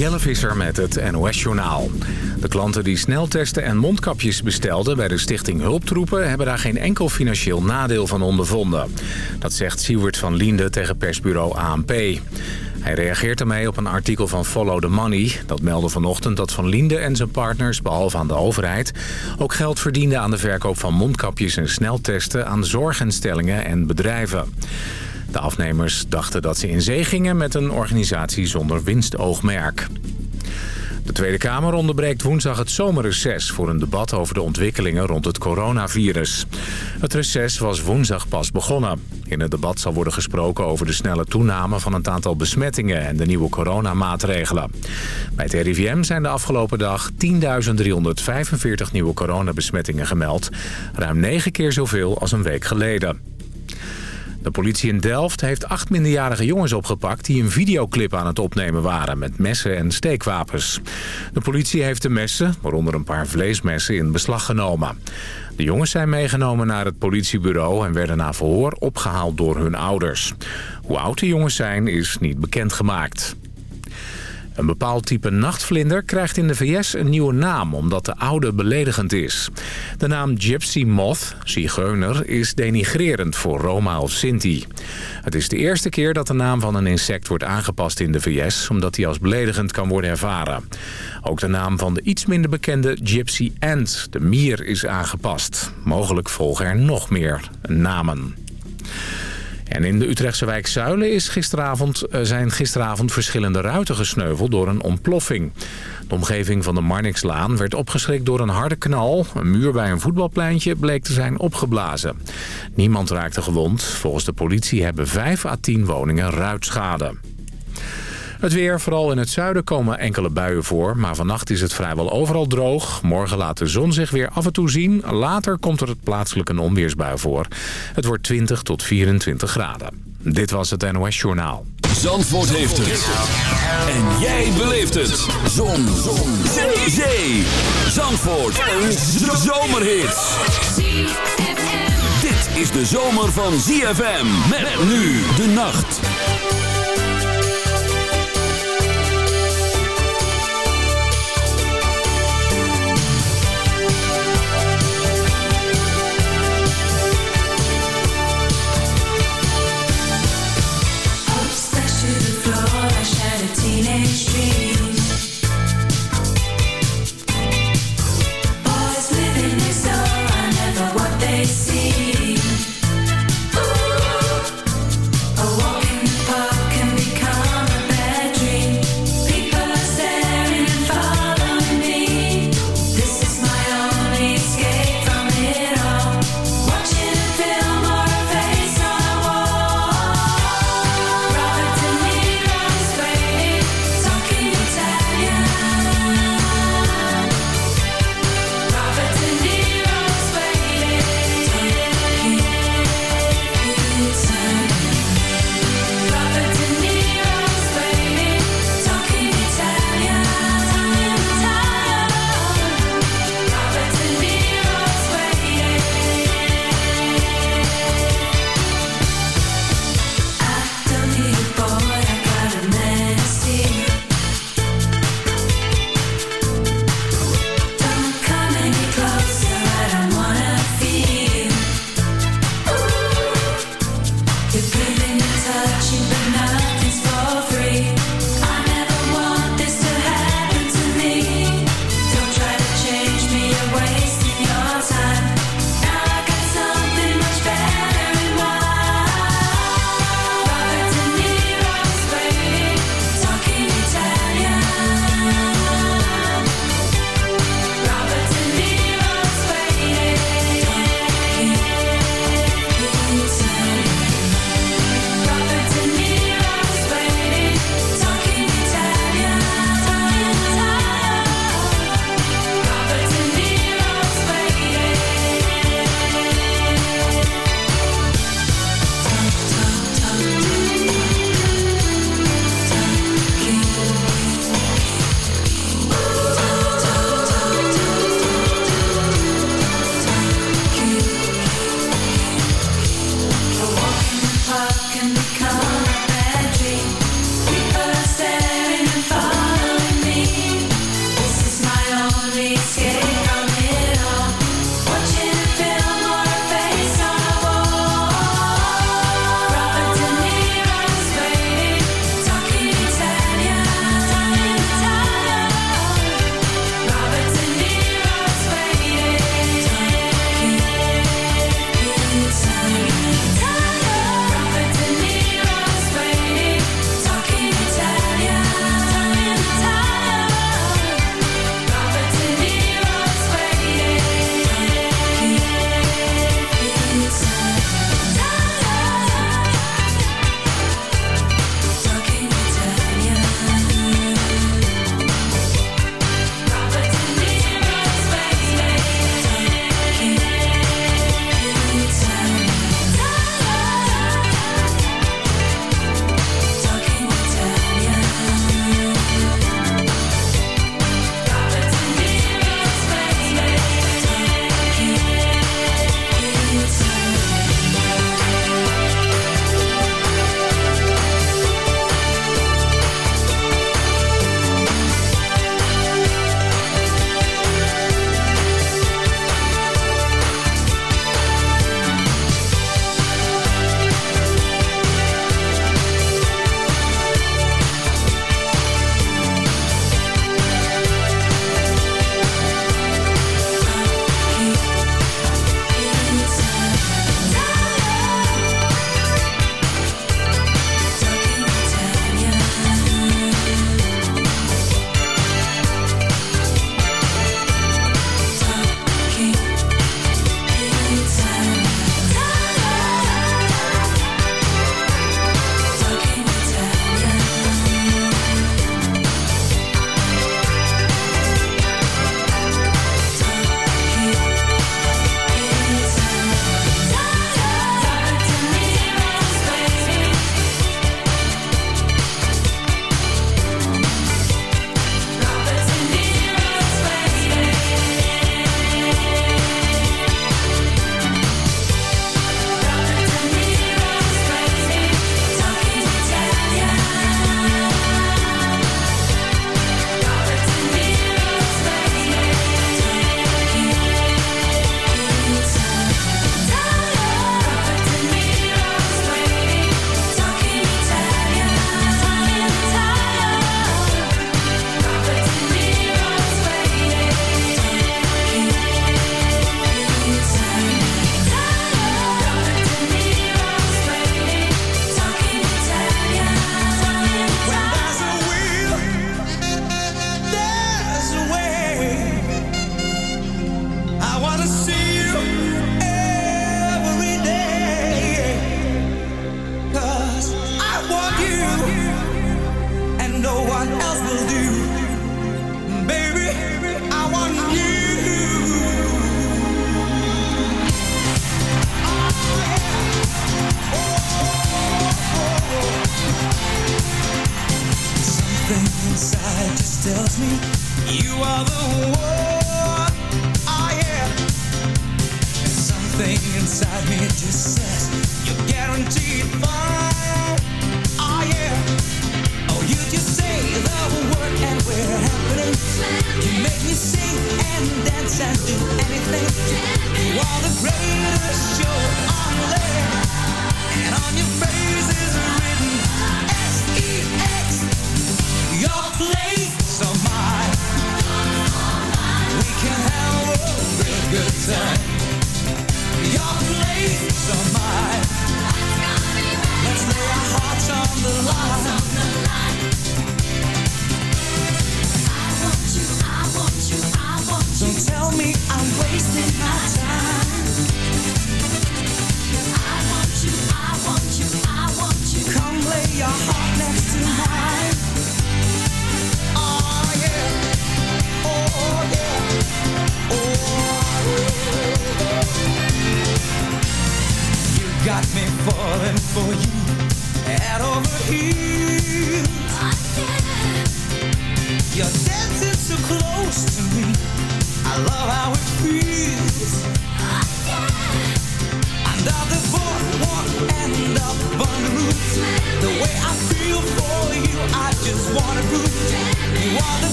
Jelle Visser met het NOS-journaal. De klanten die sneltesten en mondkapjes bestelden bij de stichting Hulptroepen... hebben daar geen enkel financieel nadeel van ondervonden. Dat zegt Siewert van Liende tegen persbureau ANP. Hij reageert ermee op een artikel van Follow the Money. Dat meldde vanochtend dat Van Liende en zijn partners, behalve aan de overheid... ook geld verdienden aan de verkoop van mondkapjes en sneltesten... aan zorginstellingen en bedrijven. De afnemers dachten dat ze in zee gingen met een organisatie zonder winstoogmerk. De Tweede Kamer onderbreekt woensdag het zomerreces voor een debat over de ontwikkelingen rond het coronavirus. Het reces was woensdag pas begonnen. In het debat zal worden gesproken over de snelle toename van het aantal besmettingen en de nieuwe coronamaatregelen. Bij het RIVM zijn de afgelopen dag 10.345 nieuwe coronabesmettingen gemeld. Ruim negen keer zoveel als een week geleden. De politie in Delft heeft acht minderjarige jongens opgepakt... die een videoclip aan het opnemen waren met messen en steekwapens. De politie heeft de messen, waaronder een paar vleesmessen, in beslag genomen. De jongens zijn meegenomen naar het politiebureau... en werden na verhoor opgehaald door hun ouders. Hoe oud de jongens zijn, is niet bekendgemaakt. Een bepaald type nachtvlinder krijgt in de VS een nieuwe naam... omdat de oude beledigend is. De naam Gypsy Moth, zigeuner, is denigrerend voor Roma of Sinti. Het is de eerste keer dat de naam van een insect wordt aangepast in de VS... omdat die als beledigend kan worden ervaren. Ook de naam van de iets minder bekende Gypsy Ant, de mier, is aangepast. Mogelijk volgen er nog meer namen. En in de Utrechtse wijk Zuilen is gisteravond, eh, zijn gisteravond verschillende ruiten gesneuveld door een ontploffing. De omgeving van de Marnixlaan werd opgeschrikt door een harde knal. Een muur bij een voetbalpleintje bleek te zijn opgeblazen. Niemand raakte gewond. Volgens de politie hebben 5 à 10 woningen ruitschade. Het weer, vooral in het zuiden komen enkele buien voor. Maar vannacht is het vrijwel overal droog. Morgen laat de zon zich weer af en toe zien. Later komt er het plaatselijk een onweersbui voor. Het wordt 20 tot 24 graden. Dit was het NOS Journaal. Zandvoort heeft het. En jij beleeft het. Zon. zon. Zee. Zee. Zandvoort. Een zomerhit. Dit is de zomer van ZFM. Met nu de nacht. teenage dream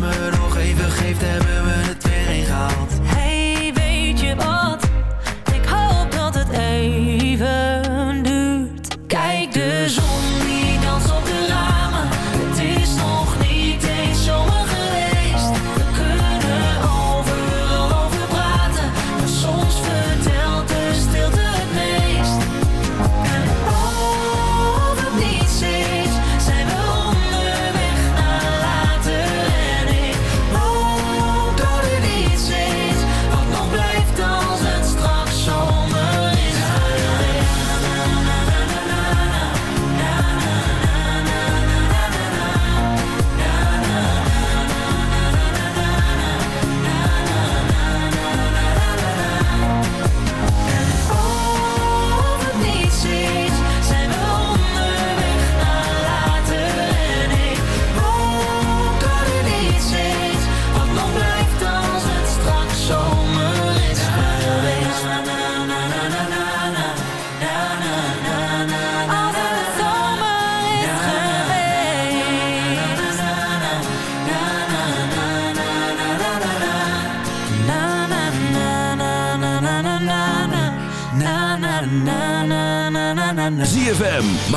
me nog even geeft, hebben we het weer ingehaald. Hey, weet je wat?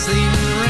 sleeping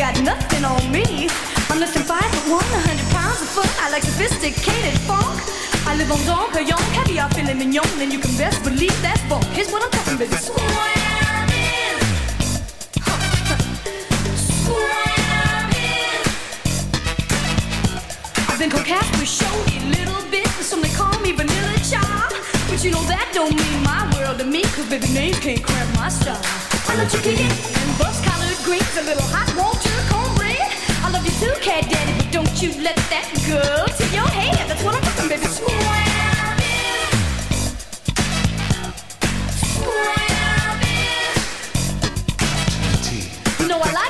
Got nothing on me. I'm less than five foot one, a hundred pounds of foot. I like sophisticated funk. I live on Don Perignon, caviar, filet mignon, and you can best believe that funk. Here's what I'm talking about. Swamming. Swamming. I've been coquette with showy little bit, some they call me vanilla child. But you know that don't mean my world to me, cause baby names can't cramp my style. I love chicken and bus greens, a little hot water cornbread. I love you too, cat daddy, but don't you let that go to your head. That's what I'm talking, baby. You know I like